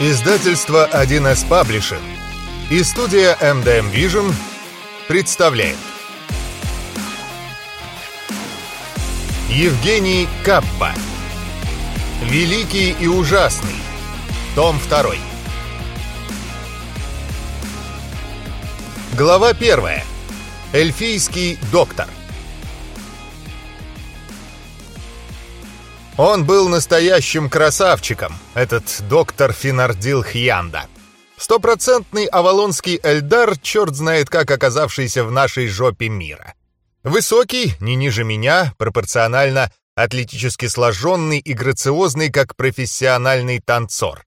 Издательство 1С Паблишинг и студия MDM Vision представляет. Евгений Каппа. Великий и ужасный. Том 2 Глава 1 Эльфийский доктор Он был настоящим красавчиком, этот доктор Финардил Хьянда. Стопроцентный авалонский Эльдар, черт знает как оказавшийся в нашей жопе мира. Высокий, не ниже меня, пропорционально атлетически сложенный и грациозный, как профессиональный танцор.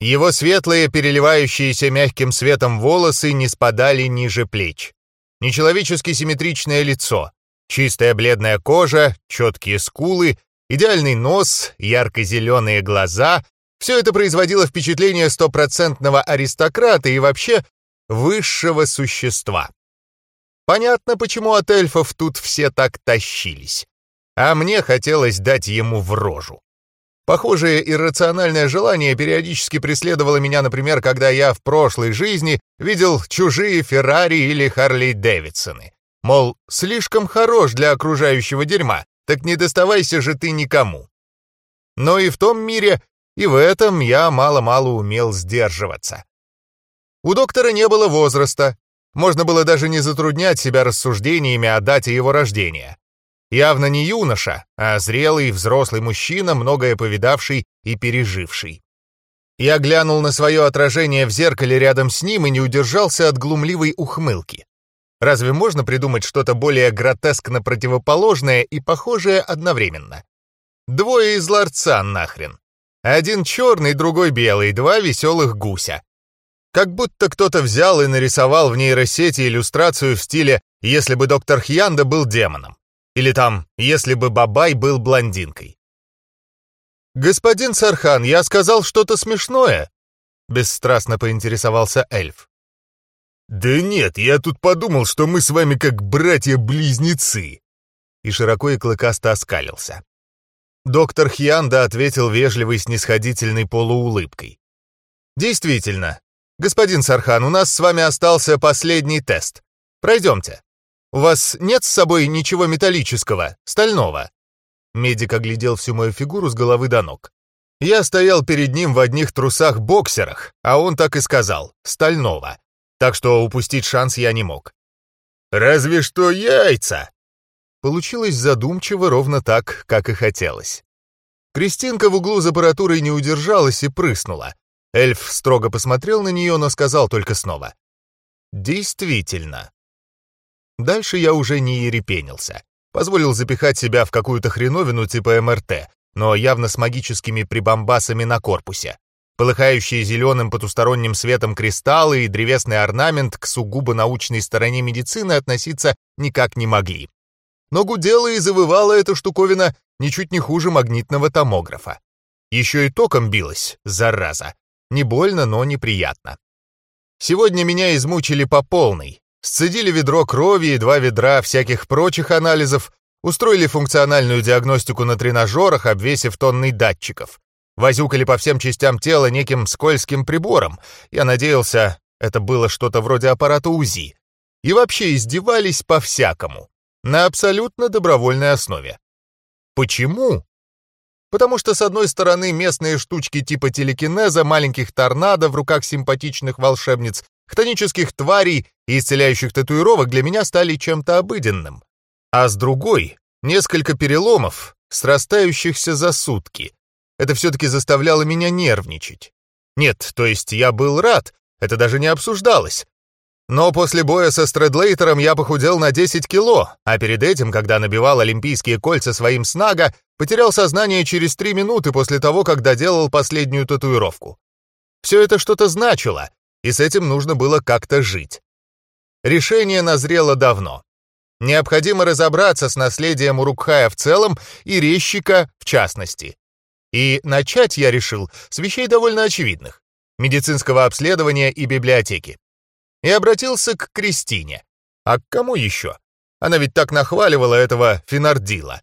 Его светлые, переливающиеся мягким светом волосы не спадали ниже плеч. Нечеловечески симметричное лицо, чистая бледная кожа, четкие скулы — Идеальный нос, ярко-зеленые глаза — все это производило впечатление стопроцентного аристократа и вообще высшего существа. Понятно, почему от эльфов тут все так тащились. А мне хотелось дать ему в рожу. Похожее иррациональное желание периодически преследовало меня, например, когда я в прошлой жизни видел чужие Феррари или Харли Дэвидсоны. Мол, слишком хорош для окружающего дерьма, так не доставайся же ты никому. Но и в том мире, и в этом я мало-мало умел сдерживаться. У доктора не было возраста, можно было даже не затруднять себя рассуждениями о дате его рождения. Явно не юноша, а зрелый взрослый мужчина, многое повидавший и переживший. Я глянул на свое отражение в зеркале рядом с ним и не удержался от глумливой ухмылки. Разве можно придумать что-то более гротескно противоположное и похожее одновременно? Двое из ларца нахрен. Один черный, другой белый, два веселых гуся. Как будто кто-то взял и нарисовал в нейросети иллюстрацию в стиле «Если бы доктор Хьянда был демоном». Или там «Если бы Бабай был блондинкой». «Господин Сархан, я сказал что-то смешное?» Бесстрастно поинтересовался эльф. «Да нет, я тут подумал, что мы с вами как братья-близнецы!» И широко и клыкасто оскалился. Доктор Хьянда ответил вежливой снисходительной полуулыбкой. «Действительно, господин Сархан, у нас с вами остался последний тест. Пройдемте. У вас нет с собой ничего металлического, стального?» Медик оглядел всю мою фигуру с головы до ног. Я стоял перед ним в одних трусах-боксерах, а он так и сказал «стального» так что упустить шанс я не мог. «Разве что яйца!» Получилось задумчиво ровно так, как и хотелось. Кристинка в углу за аппаратурой не удержалась и прыснула. Эльф строго посмотрел на нее, но сказал только снова. «Действительно». Дальше я уже не ерепенился. Позволил запихать себя в какую-то хреновину типа МРТ, но явно с магическими прибамбасами на корпусе. Полыхающие зеленым потусторонним светом кристаллы и древесный орнамент к сугубо научной стороне медицины относиться никак не могли. Но гудела и завывала эта штуковина ничуть не хуже магнитного томографа. Еще и током билась, зараза. Не больно, но неприятно. Сегодня меня измучили по полной. Сцедили ведро крови и два ведра всяких прочих анализов, устроили функциональную диагностику на тренажерах, обвесив тонны датчиков. Возюкали по всем частям тела неким скользким прибором. Я надеялся, это было что-то вроде аппарата УЗИ. И вообще издевались по-всякому. На абсолютно добровольной основе. Почему? Потому что, с одной стороны, местные штучки типа телекинеза, маленьких торнадо в руках симпатичных волшебниц, хтонических тварей и исцеляющих татуировок для меня стали чем-то обыденным. А с другой — несколько переломов, срастающихся за сутки, это все-таки заставляло меня нервничать. Нет, то есть я был рад, это даже не обсуждалось. Но после боя со Стрэдлейтером я похудел на 10 кило, а перед этим, когда набивал олимпийские кольца своим снага, потерял сознание через 3 минуты после того, как доделал последнюю татуировку. Все это что-то значило, и с этим нужно было как-то жить. Решение назрело давно. Необходимо разобраться с наследием Урукхая в целом и резчика в частности. И начать я решил с вещей довольно очевидных — медицинского обследования и библиотеки. И обратился к Кристине. А к кому еще? Она ведь так нахваливала этого Финардила.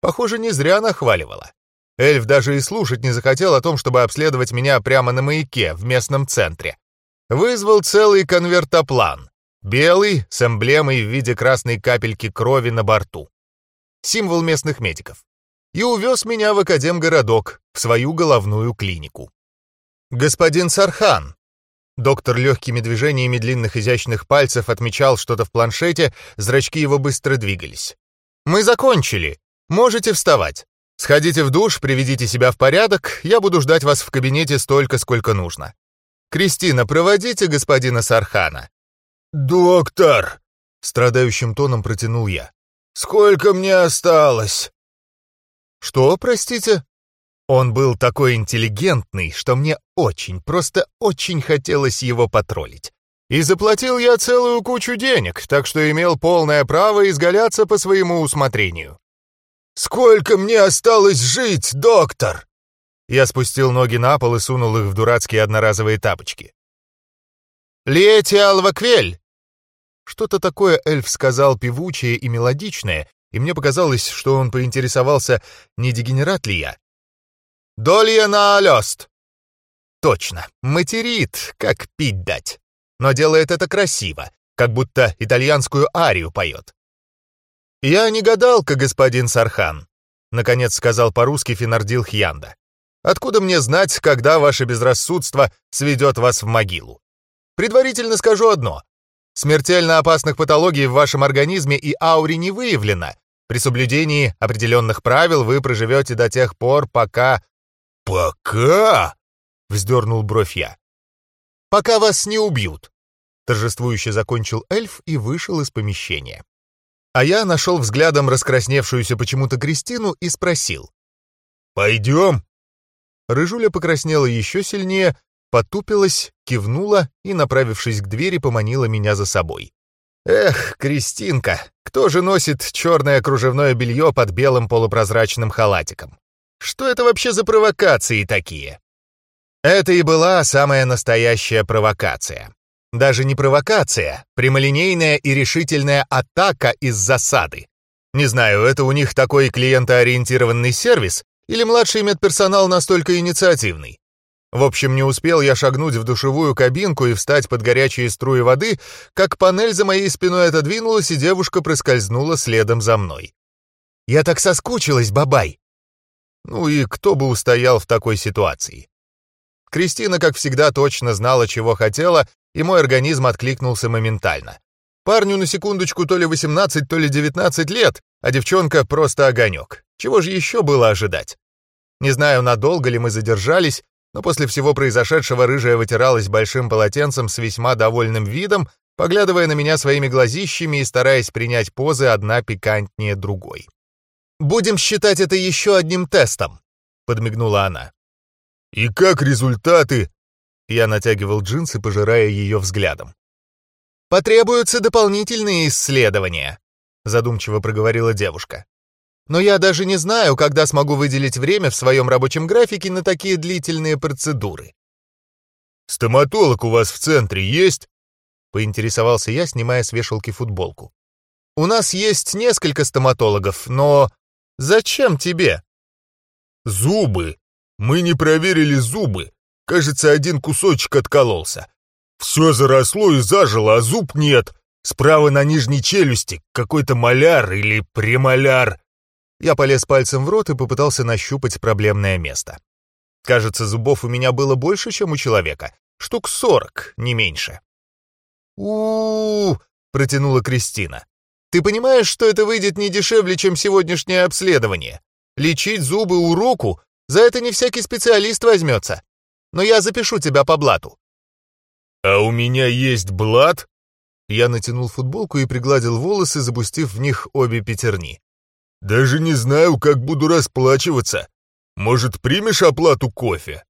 Похоже, не зря нахваливала. Эльф даже и слушать не захотел о том, чтобы обследовать меня прямо на маяке в местном центре. Вызвал целый конвертоплан. Белый, с эмблемой в виде красной капельки крови на борту. Символ местных медиков. И увез меня в Академгородок, в свою головную клинику. «Господин Сархан!» Доктор легкими движениями длинных изящных пальцев отмечал что-то в планшете, зрачки его быстро двигались. «Мы закончили. Можете вставать. Сходите в душ, приведите себя в порядок, я буду ждать вас в кабинете столько, сколько нужно. Кристина, проводите господина Сархана». «Доктор!» — страдающим тоном протянул я. «Сколько мне осталось?» «Что, простите?» Он был такой интеллигентный, что мне очень, просто очень хотелось его потроллить. И заплатил я целую кучу денег, так что имел полное право изгаляться по своему усмотрению. «Сколько мне осталось жить, доктор?» Я спустил ноги на пол и сунул их в дурацкие одноразовые тапочки. «Лети Алваквель!» Что-то такое эльф сказал певучее и мелодичное, и мне показалось, что он поинтересовался, не дегенерат ли я. «Долья на алёст!» Точно, материт, как пить дать. Но делает это красиво, как будто итальянскую арию поет. «Я не гадалка, господин Сархан», — наконец сказал по-русски Финардил Хьянда. «Откуда мне знать, когда ваше безрассудство сведет вас в могилу? Предварительно скажу одно. Смертельно опасных патологий в вашем организме и ауре не выявлено. При соблюдении определенных правил вы проживете до тех пор, пока «Пока?» — вздернул бровь я. «Пока вас не убьют», — торжествующе закончил эльф и вышел из помещения. А я нашел взглядом раскрасневшуюся почему-то Кристину и спросил. «Пойдем?» Рыжуля покраснела еще сильнее, потупилась, кивнула и, направившись к двери, поманила меня за собой. «Эх, Кристинка, кто же носит черное кружевное белье под белым полупрозрачным халатиком? Что это вообще за провокации такие? Это и была самая настоящая провокация. Даже не провокация, прямолинейная и решительная атака из засады. Не знаю, это у них такой клиентоориентированный сервис или младший медперсонал настолько инициативный. В общем, не успел я шагнуть в душевую кабинку и встать под горячие струи воды, как панель за моей спиной отодвинулась, и девушка проскользнула следом за мной. «Я так соскучилась, бабай!» Ну и кто бы устоял в такой ситуации? Кристина, как всегда, точно знала, чего хотела, и мой организм откликнулся моментально. Парню на секундочку то ли 18, то ли 19 лет, а девчонка просто огонек. Чего же еще было ожидать? Не знаю, надолго ли мы задержались, но после всего произошедшего рыжая вытиралась большим полотенцем с весьма довольным видом, поглядывая на меня своими глазищами и стараясь принять позы одна пикантнее другой. «Будем считать это еще одним тестом», — подмигнула она. «И как результаты?» Я натягивал джинсы, пожирая ее взглядом. «Потребуются дополнительные исследования», — задумчиво проговорила девушка. «Но я даже не знаю, когда смогу выделить время в своем рабочем графике на такие длительные процедуры». «Стоматолог у вас в центре есть?» — поинтересовался я, снимая с вешалки футболку. «У нас есть несколько стоматологов, но Зачем тебе?» «Зубы. Мы не проверили зубы. Кажется, один кусочек откололся. Все заросло и зажило, а зуб нет. Справа на нижней челюсти какой-то маляр или премоляр». Я полез пальцем в рот и попытался нащупать проблемное место. Кажется, зубов у меня было больше, чем у человека. Штук сорок, не меньше. у, -у, -у протянула Кристина. Ты понимаешь, что это выйдет не дешевле, чем сегодняшнее обследование? Лечить зубы у руку, за это не всякий специалист возьмется. Но я запишу тебя по блату». «А у меня есть блат?» Я натянул футболку и пригладил волосы, запустив в них обе пятерни. «Даже не знаю, как буду расплачиваться. Может, примешь оплату кофе?»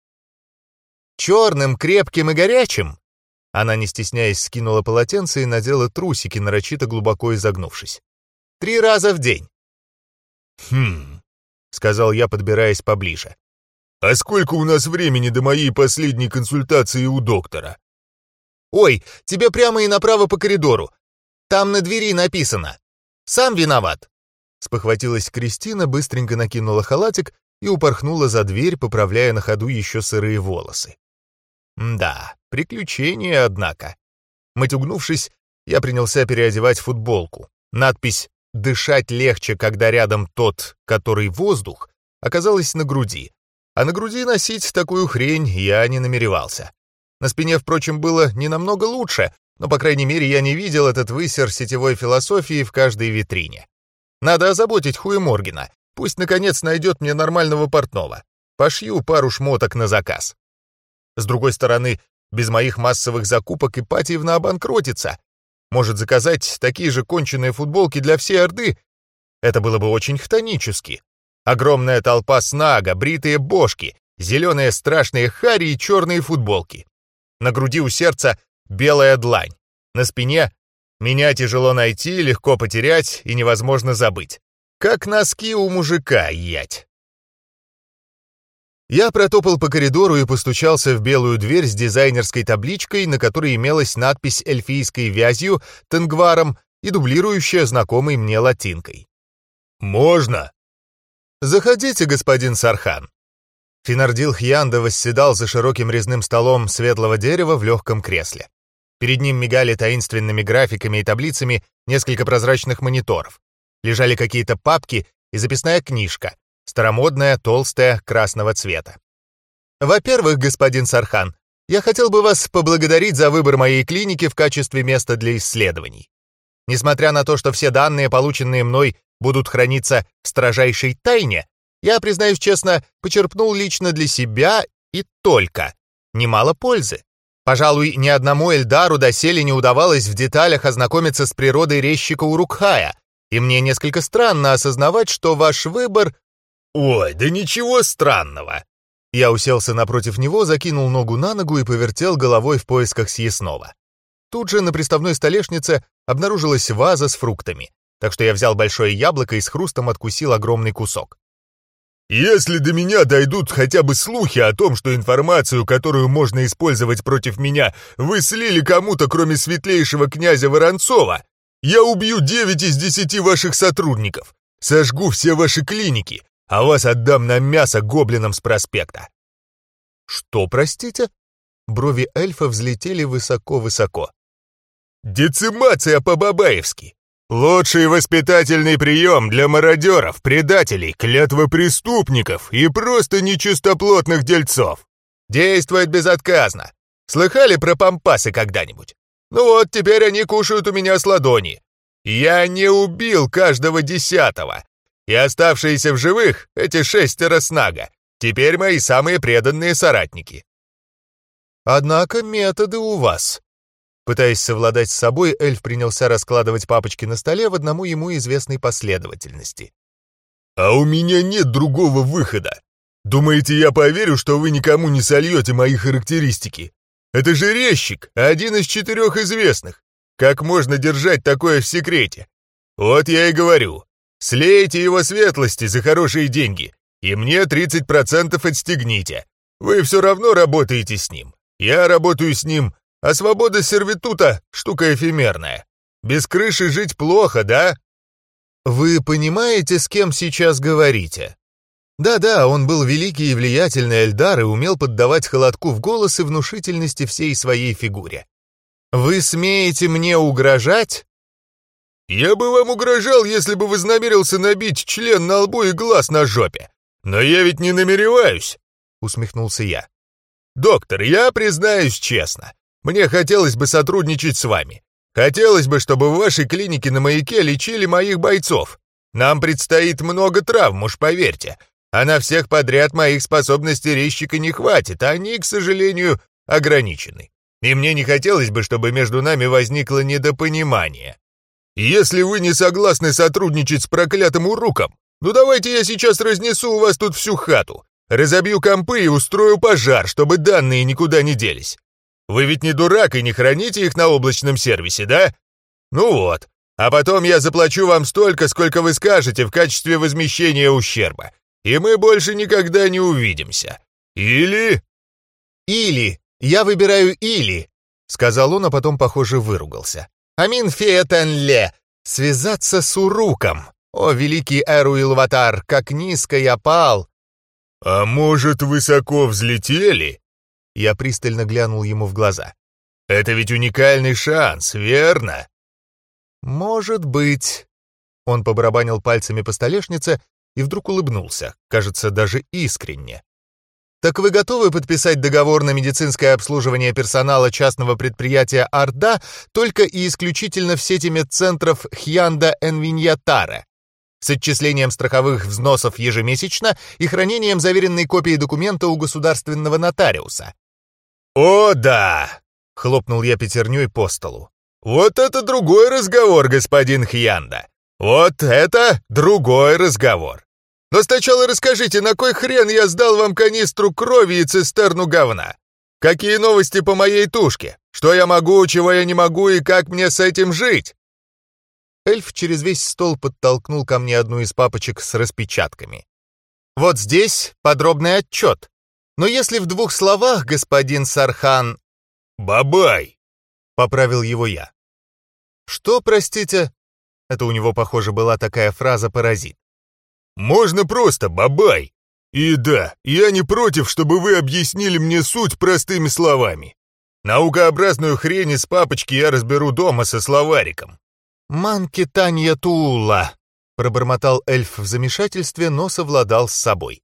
«Черным, крепким и горячим?» Она, не стесняясь, скинула полотенце и надела трусики, нарочито глубоко изогнувшись. «Три раза в день!» «Хм...» — сказал я, подбираясь поближе. «А сколько у нас времени до моей последней консультации у доктора?» «Ой, тебе прямо и направо по коридору. Там на двери написано. Сам виноват!» Спохватилась Кристина, быстренько накинула халатик и упорхнула за дверь, поправляя на ходу еще сырые волосы. Да, приключения, однако. Матюгнувшись, я принялся переодевать футболку. Надпись «Дышать легче, когда рядом тот, который воздух» оказалась на груди, а на груди носить такую хрень я не намеревался. На спине, впрочем, было не намного лучше, но, по крайней мере, я не видел этот высер сетевой философии в каждой витрине. Надо озаботить Хуя Моргена. Пусть, наконец, найдет мне нормального портного. Пошью пару шмоток на заказ. С другой стороны, без моих массовых закупок Ипатьевна обанкротится. Может заказать такие же конченые футболки для всей Орды? Это было бы очень хтонически. Огромная толпа снага, бритые бошки, зеленые страшные хари и черные футболки. На груди у сердца белая длань. На спине меня тяжело найти, легко потерять и невозможно забыть. Как носки у мужика, ять. Я протопал по коридору и постучался в белую дверь с дизайнерской табличкой, на которой имелась надпись эльфийской вязью, тенгваром и дублирующая знакомой мне латинкой. «Можно?» «Заходите, господин Сархан». Финардил Хьянда восседал за широким резным столом светлого дерева в легком кресле. Перед ним мигали таинственными графиками и таблицами несколько прозрачных мониторов. Лежали какие-то папки и записная книжка, старомодная, толстая, красного цвета. «Во-первых, господин Сархан, я хотел бы вас поблагодарить за выбор моей клиники в качестве места для исследований. Несмотря на то, что все данные, полученные мной, будут храниться в строжайшей тайне, я, признаюсь честно, почерпнул лично для себя и только немало пользы. Пожалуй, ни одному Эльдару доселе не удавалось в деталях ознакомиться с природой резчика Урукхая, и мне несколько странно осознавать, что ваш выбор... Ой, да ничего странного. Я уселся напротив него, закинул ногу на ногу и повертел головой в поисках съестного. Тут же на приставной столешнице обнаружилась ваза с фруктами, так что я взял большое яблоко и с хрустом откусил огромный кусок. Если до меня дойдут хотя бы слухи о том, что информацию, которую можно использовать против меня, вы слили кому-то, кроме светлейшего князя Воронцова, я убью девять из десяти ваших сотрудников, сожгу все ваши клиники, а вас отдам на мясо гоблинам с проспекта». «Что, простите?» Брови эльфа взлетели высоко-высоко. «Децимация по-бабаевски. Лучший воспитательный прием для мародеров, предателей, клятвопреступников и просто нечистоплотных дельцов. Действует безотказно. Слыхали про пампасы когда-нибудь? Ну вот, теперь они кушают у меня с ладони. Я не убил каждого десятого. И оставшиеся в живых, эти шестеро снага, теперь мои самые преданные соратники. Однако методы у вас Пытаясь совладать с собой, эльф принялся раскладывать папочки на столе в одному ему известной последовательности. «А у меня нет другого выхода. Думаете, я поверю, что вы никому не сольете мои характеристики? Это же резчик, один из четырех известных. Как можно держать такое в секрете? Вот я и говорю. Слейте его светлости за хорошие деньги, и мне 30% отстегните. Вы все равно работаете с ним. Я работаю с ним, а свобода сервитута — штука эфемерная. Без крыши жить плохо, да? Вы понимаете, с кем сейчас говорите? Да-да, он был великий и влиятельный Эльдар и умел поддавать холодку в голос и внушительности всей своей фигуре. Вы смеете мне угрожать? Я бы вам угрожал, если бы вознамерился набить член на лбу и глаз на жопе. Но я ведь не намереваюсь, усмехнулся я. Доктор, я признаюсь честно, мне хотелось бы сотрудничать с вами. Хотелось бы, чтобы в вашей клинике на маяке лечили моих бойцов. Нам предстоит много травм, уж поверьте. А на всех подряд моих способностей резчика не хватит, а они, к сожалению, ограничены. И мне не хотелось бы, чтобы между нами возникло недопонимание. Если вы не согласны сотрудничать с проклятым уруком, ну давайте я сейчас разнесу у вас тут всю хату, разобью компы и устрою пожар, чтобы данные никуда не делись. Вы ведь не дурак и не храните их на облачном сервисе, да? Ну вот. А потом я заплачу вам столько, сколько вы скажете в качестве возмещения ущерба. И мы больше никогда не увидимся. Или... Или. Я выбираю или, сказал он, а потом, похоже, выругался. Амин фетанле. Связаться с уруком. О, великий Эру Илватар, как низко я пал. «А может, высоко взлетели?» Я пристально глянул ему в глаза. «Это ведь уникальный шанс, верно?» «Может быть...» Он побарабанил пальцами по столешнице и вдруг улыбнулся, кажется, даже искренне. «Так вы готовы подписать договор на медицинское обслуживание персонала частного предприятия «Орда» только и исключительно в сети медцентров Хьянда Энвиньятара? с отчислением страховых взносов ежемесячно и хранением заверенной копии документа у государственного нотариуса. «О, да!» — хлопнул я пятерней по столу. «Вот это другой разговор, господин Хьянда! Вот это другой разговор! Но сначала расскажите, на кой хрен я сдал вам канистру крови и цистерну говна? Какие новости по моей тушке? Что я могу, чего я не могу и как мне с этим жить?» Эльф через весь стол подтолкнул ко мне одну из папочек с распечатками. «Вот здесь подробный отчет. Но если в двух словах, господин Сархан...» «Бабай!» — поправил его я. «Что, простите?» Это у него, похоже, была такая фраза-паразит. «Можно просто бабай. И да, я не против, чтобы вы объяснили мне суть простыми словами. Наукообразную хрень из папочки я разберу дома со словариком. «Манки Танья Туула», — пробормотал эльф в замешательстве, но совладал с собой.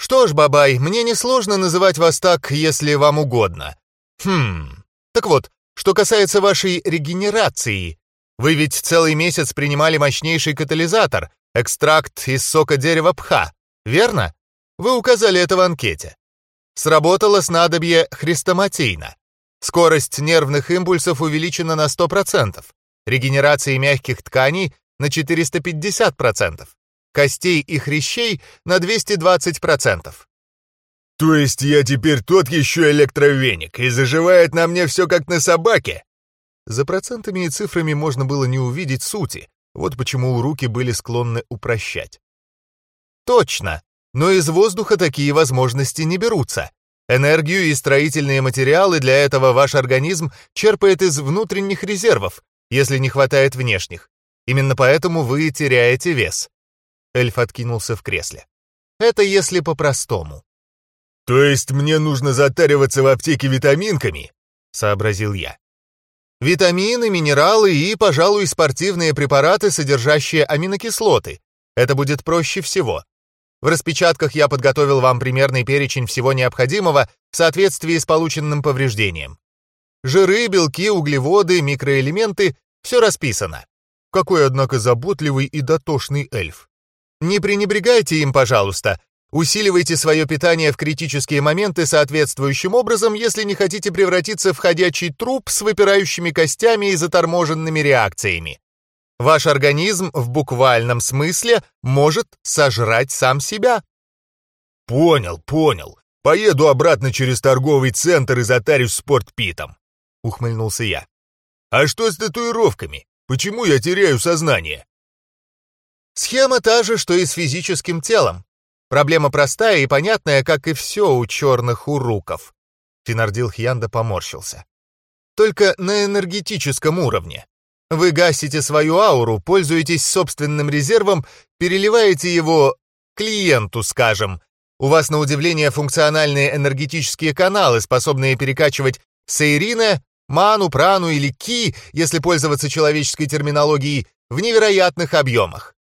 «Что ж, Бабай, мне несложно называть вас так, если вам угодно. Хм, так вот, что касается вашей регенерации, вы ведь целый месяц принимали мощнейший катализатор, экстракт из сока дерева пха, верно? Вы указали это в анкете. Сработало снадобье хрестоматийно. Скорость нервных импульсов увеличена на 100% регенерации мягких тканей на 450%, костей и хрящей на 220%. То есть я теперь тот еще электровеник, и заживает на мне все как на собаке? За процентами и цифрами можно было не увидеть сути, вот почему руки были склонны упрощать. Точно, но из воздуха такие возможности не берутся. Энергию и строительные материалы для этого ваш организм черпает из внутренних резервов, если не хватает внешних. Именно поэтому вы теряете вес. Эльф откинулся в кресле. Это если по-простому. То есть мне нужно затариваться в аптеке витаминками? Сообразил я. Витамины, минералы и, пожалуй, спортивные препараты, содержащие аминокислоты. Это будет проще всего. В распечатках я подготовил вам примерный перечень всего необходимого в соответствии с полученным повреждением. Жиры, белки, углеводы, микроэлементы — все расписано. Какой, однако, заботливый и дотошный эльф. Не пренебрегайте им, пожалуйста. Усиливайте свое питание в критические моменты соответствующим образом, если не хотите превратиться в ходячий труп с выпирающими костями и заторможенными реакциями. Ваш организм в буквальном смысле может сожрать сам себя. Понял, понял. Поеду обратно через торговый центр и затарюсь спортпитом. — ухмыльнулся я. «А что с татуировками? Почему я теряю сознание?» «Схема та же, что и с физическим телом. Проблема простая и понятная, как и все у черных уруков». Финардил Хьянда поморщился. «Только на энергетическом уровне. Вы гасите свою ауру, пользуетесь собственным резервом, переливаете его клиенту, скажем. У вас, на удивление, функциональные энергетические каналы, способные перекачивать Сейрина ману, прану или ки, если пользоваться человеческой терминологией, в невероятных объемах.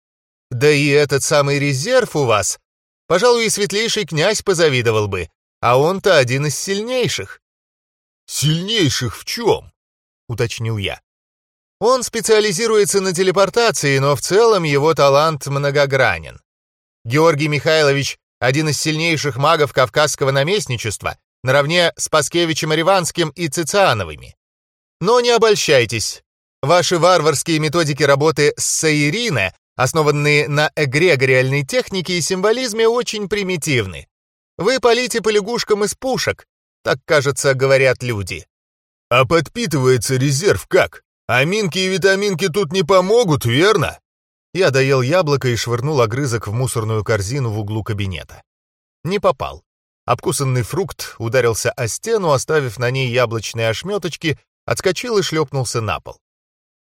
Да и этот самый резерв у вас, пожалуй, и светлейший князь позавидовал бы, а он-то один из сильнейших. «Сильнейших в чем?» — уточнил я. Он специализируется на телепортации, но в целом его талант многогранен. Георгий Михайлович — один из сильнейших магов кавказского наместничества, наравне с Паскевичем Ариванским и Цициановыми. Но не обольщайтесь. Ваши варварские методики работы с Саирине, основанные на эгрегориальной технике и символизме, очень примитивны. Вы полите по лягушкам из пушек, так, кажется, говорят люди. А подпитывается резерв как? Аминки и витаминки тут не помогут, верно? Я доел яблоко и швырнул огрызок в мусорную корзину в углу кабинета. Не попал. Обкусанный фрукт ударился о стену, оставив на ней яблочные ошметочки, отскочил и шлепнулся на пол.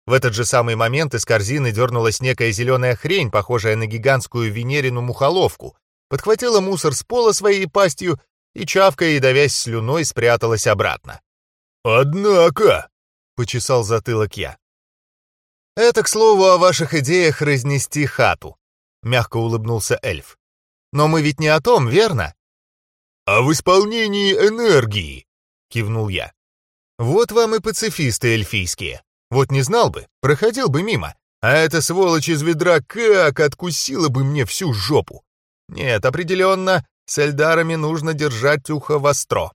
В этот же самый момент из корзины дернулась некая зеленая хрень, похожая на гигантскую венерину мухоловку, подхватила мусор с пола своей пастью и, чавкая и давясь слюной, спряталась обратно. «Однако!» — почесал затылок я. «Это, к слову, о ваших идеях разнести хату», — мягко улыбнулся эльф. «Но мы ведь не о том, верно?» «А в исполнении энергии», — кивнул я. «Вот вам и пацифисты эльфийские. Вот не знал бы, проходил бы мимо, а эта сволочь из ведра как откусила бы мне всю жопу. Нет, определенно, с эльдарами нужно держать ухо востро».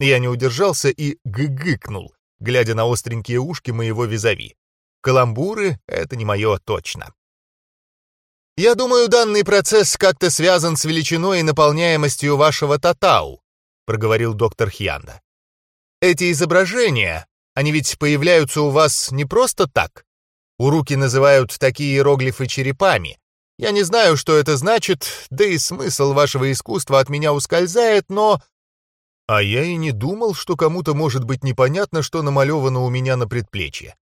Я не удержался и гыгыкнул, глядя на остренькие ушки моего визави. Каламбуры — это не мое точно. Я думаю, данный процесс как-то связан с величиной и наполняемостью вашего татау, проговорил доктор Хьянда. Эти изображения, они ведь появляются у вас не просто так. Уруки называют такие иероглифы черепами. Я не знаю, что это значит, да и смысл вашего искусства от меня ускользает, но... А я и не думал, что кому-то может быть непонятно, что намалевано у меня на предплечье.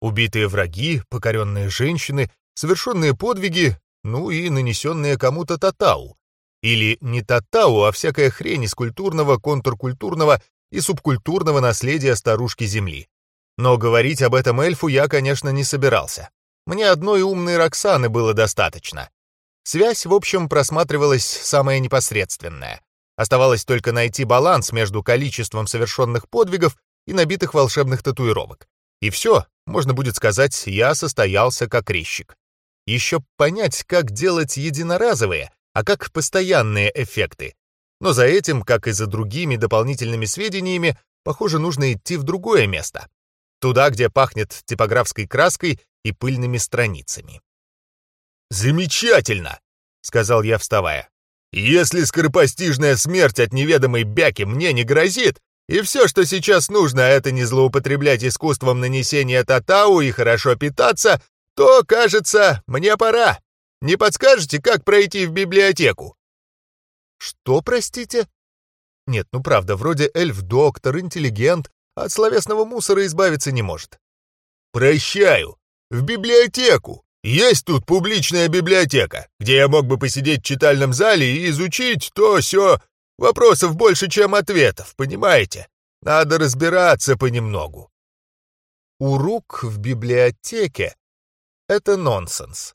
Убитые враги, покоренные женщины, совершенные подвиги, ну и нанесенные кому-то татау. Или не татау, а всякая хрень из культурного, контркультурного и субкультурного наследия старушки Земли. Но говорить об этом эльфу я, конечно, не собирался. Мне одной умной Роксаны было достаточно. Связь, в общем, просматривалась самая непосредственная. Оставалось только найти баланс между количеством совершенных подвигов и набитых волшебных татуировок. И все, можно будет сказать, я состоялся как резчик. Еще понять, как делать единоразовые, а как постоянные эффекты. Но за этим, как и за другими дополнительными сведениями, похоже, нужно идти в другое место. Туда, где пахнет типографской краской и пыльными страницами. «Замечательно!» — сказал я, вставая. «Если скоропостижная смерть от неведомой бяки мне не грозит, и все, что сейчас нужно, это не злоупотреблять искусством нанесения татау и хорошо питаться, то, кажется, мне пора. Не подскажете, как пройти в библиотеку?» «Что, простите?» «Нет, ну правда, вроде эльф-доктор, интеллигент, от словесного мусора избавиться не может». «Прощаю. В библиотеку. Есть тут публичная библиотека, где я мог бы посидеть в читальном зале и изучить то все Вопросов больше, чем ответов, понимаете? Надо разбираться понемногу. Урук в библиотеке — это нонсенс.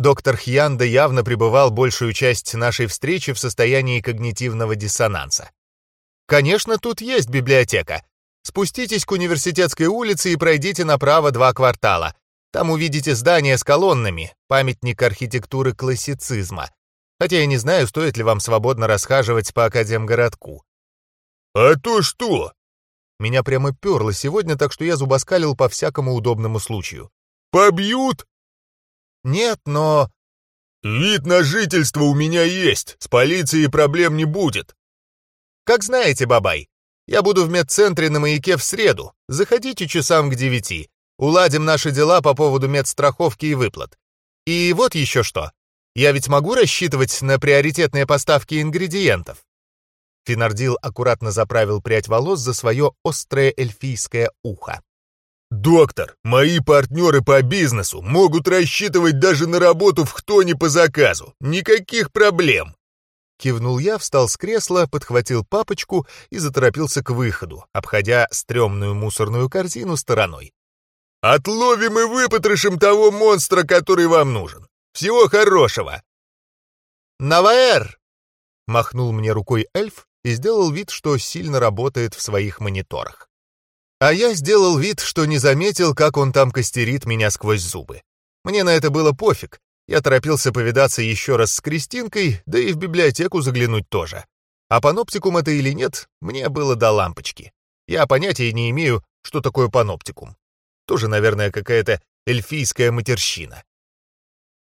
Доктор Хьянда явно пребывал большую часть нашей встречи в состоянии когнитивного диссонанса. Конечно, тут есть библиотека. Спуститесь к университетской улице и пройдите направо два квартала. Там увидите здание с колоннами, памятник архитектуры классицизма хотя я не знаю, стоит ли вам свободно расхаживать по Академгородку. «А то что?» Меня прямо перло сегодня, так что я зубоскалил по всякому удобному случаю. «Побьют?» «Нет, но...» «Вид на жительство у меня есть, с полицией проблем не будет». «Как знаете, бабай, я буду в медцентре на маяке в среду. Заходите часам к девяти. Уладим наши дела по поводу медстраховки и выплат. И вот еще что. Я ведь могу рассчитывать на приоритетные поставки ингредиентов?» Финардил аккуратно заправил прядь волос за свое острое эльфийское ухо. «Доктор, мои партнеры по бизнесу могут рассчитывать даже на работу в кто не по заказу. Никаких проблем!» Кивнул я, встал с кресла, подхватил папочку и заторопился к выходу, обходя стрёмную мусорную корзину стороной. «Отловим и выпотрошим того монстра, который вам нужен. Всего хорошего!» «Наваэр!» — махнул мне рукой эльф и сделал вид, что сильно работает в своих мониторах. А я сделал вид, что не заметил, как он там костерит меня сквозь зубы. Мне на это было пофиг. Я торопился повидаться еще раз с Кристинкой, да и в библиотеку заглянуть тоже. А паноптикум это или нет, мне было до лампочки. Я понятия не имею, что такое паноптикум. Тоже, наверное, какая-то эльфийская матерщина.